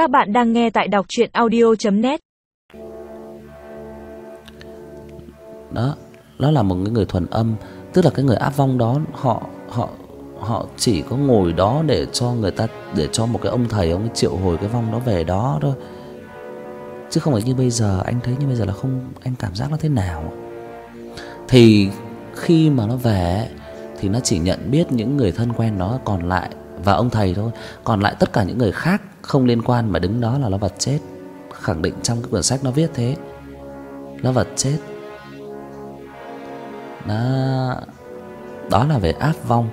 Các bạn đang nghe tại đọc chuyện audio.net đó đó là một cái người thuần âm, tức là cái người áp vong đó, họ họ họ chỉ có ngồi đó để cho người ta, để cho một cái ông thầy, ông ấy triệu hồi cái vong đó về đó thôi. Chứ không phải như bây giờ, anh thấy như bây giờ là không, anh cảm giác nó thế nào. Thì khi mà nó về thì nó chỉ nhận biết những người thân quen nó còn lại và ông thầy thôi. Còn lại tất cả những người khác không liên quan mà đứng đó là nó vật chết. Khẳng định trong cái quyển sách nó viết thế. Nó vật chết. Đó. Đó là về áp vong.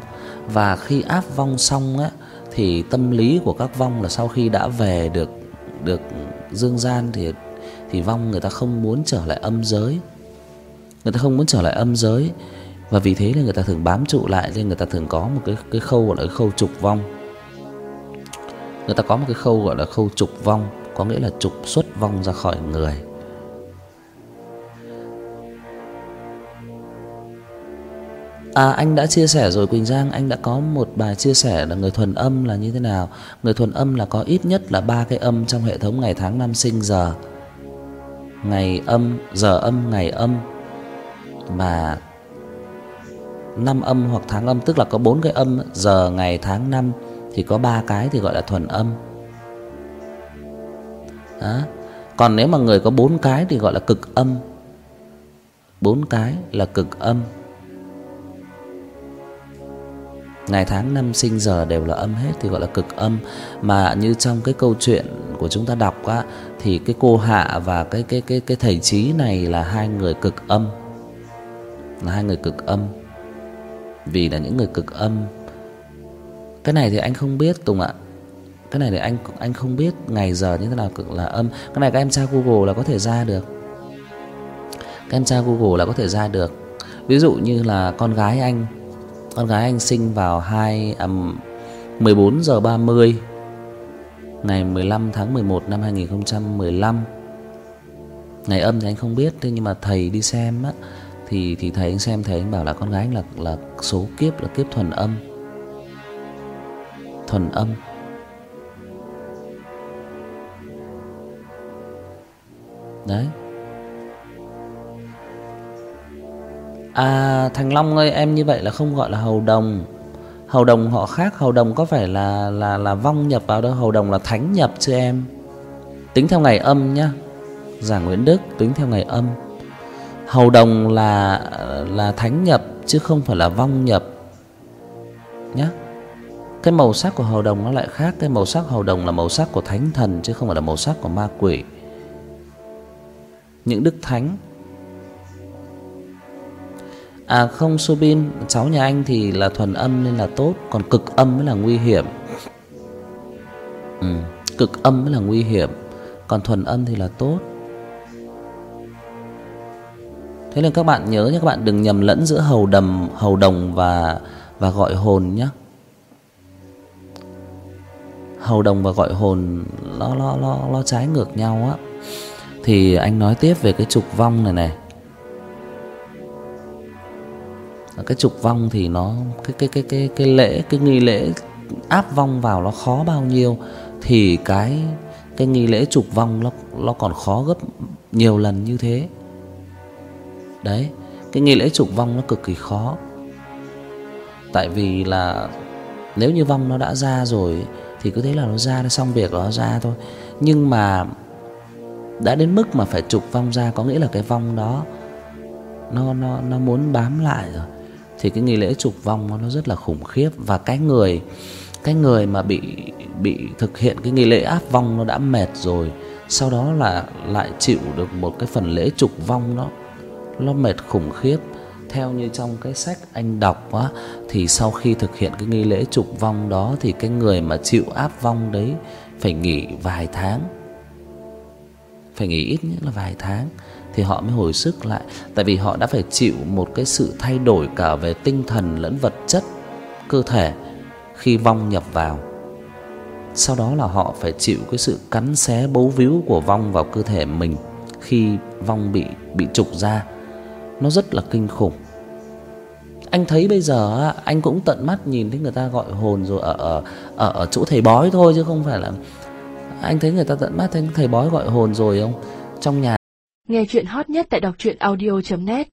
Và khi áp vong xong á, thì tâm lý của các vong là sau khi đã về được được dương gian thì thì vong người ta không muốn trở lại âm giới. Người ta không muốn trở lại âm giới và vì thế là người ta thường bám trụ lại nên người ta thường có một cái cái khâu gọi là khâu trục vong. Người ta có một cái khâu gọi là khâu trục vong, có nghĩa là trục xuất vong ra khỏi người. À anh đã chia sẻ rồi Quỳnh Giang, anh đã có một bài chia sẻ là người thuần âm là như thế nào. Người thuần âm là có ít nhất là ba cái âm trong hệ thống ngày tháng năm sinh giờ. Ngày âm, giờ âm, ngày âm mà năm âm hoặc tháng âm tức là có bốn cái âm giờ, ngày, tháng, năm thì có ba cái thì gọi là thuần âm. Đó. Còn nếu mà người có bốn cái thì gọi là cực âm. Bốn cái là cực âm ngày tháng năm sinh giờ đều là âm hết thì gọi là cực âm mà như trong cái câu chuyện của chúng ta đọc á thì cái cô hạ và cái cái cái cái thầy trí này là hai người cực âm là hai người cực âm vì là những người cực âm. Cái này thì anh không biết Tùng ạ. Cái này thì anh anh không biết ngày giờ như thế nào cực là âm. Cái này các em tra Google là có thể ra được. Các em tra Google là có thể ra được. Ví dụ như là con gái anh con gái anh sinh vào 2 à, 14 giờ 30 ngày 15 tháng 11 năm 2015. Ngày âm thì anh không biết thế nhưng mà thầy đi xem á thì thì thầy anh xem thầy anh bảo là con gái anh là là số kiếp là kiếp thuần âm. Thuần âm. Đấy. À Thành Long ơi, em như vậy là không gọi là hầu đồng. Hầu đồng họ khác, hầu đồng có phải là là là vong nhập vào đâu, hầu đồng là thánh nhập chứ em. Tính theo ngày âm nhá. Giảng Nguyễn Đức tính theo ngày âm. Hầu đồng là là thánh nhập chứ không phải là vong nhập. Nhá. Cái màu sắc của hầu đồng nó lại khác, cái màu sắc hầu đồng là màu sắc của thánh thần chứ không phải là màu sắc của ma quỷ. Những đức thánh À không Subin, cháu nhà anh thì là thuần âm nên là tốt, còn cực âm mới là nguy hiểm. Ừ, cực âm mới là nguy hiểm, còn thuần âm thì là tốt. Thế nên các bạn nhớ nhé, các bạn đừng nhầm lẫn giữa hầu đầm, hầu đồng và và gọi hồn nhé. Hầu đồng và gọi hồn nó nó nó nó trái ngược nhau á. Thì anh nói tiếp về cái trục vong này này. cái trục vong thì nó cái cái cái cái cái lễ cái nghi lễ áp vong vào nó khó bao nhiêu thì cái cái nghi lễ trục vong nó nó còn khó gấp nhiều lần như thế. Đấy, cái nghi lễ trục vong nó cực kỳ khó. Tại vì là nếu như vong nó đã ra rồi thì cứ thế là nó ra nó xong việc nó ra thôi. Nhưng mà đã đến mức mà phải trục vong ra có nghĩa là cái vong đó nó nó nó muốn bám lại rồi thì cái nghi lễ trục vong nó rất là khủng khiếp và cái người cái người mà bị bị thực hiện cái nghi lễ áp vong nó đã mệt rồi, sau đó là lại chịu được một cái phần lễ trục vong đó nó mệt khủng khiếp. Theo như trong cái sách anh đọc á thì sau khi thực hiện cái nghi lễ trục vong đó thì cái người mà chịu áp vong đấy phải nghỉ vài tháng. Phải nghỉ ít nhất là vài tháng thì họ mới hồi sức lại, tại vì họ đã phải chịu một cái sự thay đổi cả về tinh thần lẫn vật chất cơ thể khi vong nhập vào. Sau đó là họ phải chịu cái sự cắn xé bấu víu của vong vào cơ thể mình khi vong bị bị trục ra. Nó rất là kinh khủng. Anh thấy bây giờ anh cũng tận mắt nhìn thấy người ta gọi hồn rồi ở ở ở ở chỗ thầy bói thôi chứ không phải là anh thấy người ta tận mắt thấy thầy bói gọi hồn rồi không trong nhà Nghe chuyện hot nhất tại đọc audio net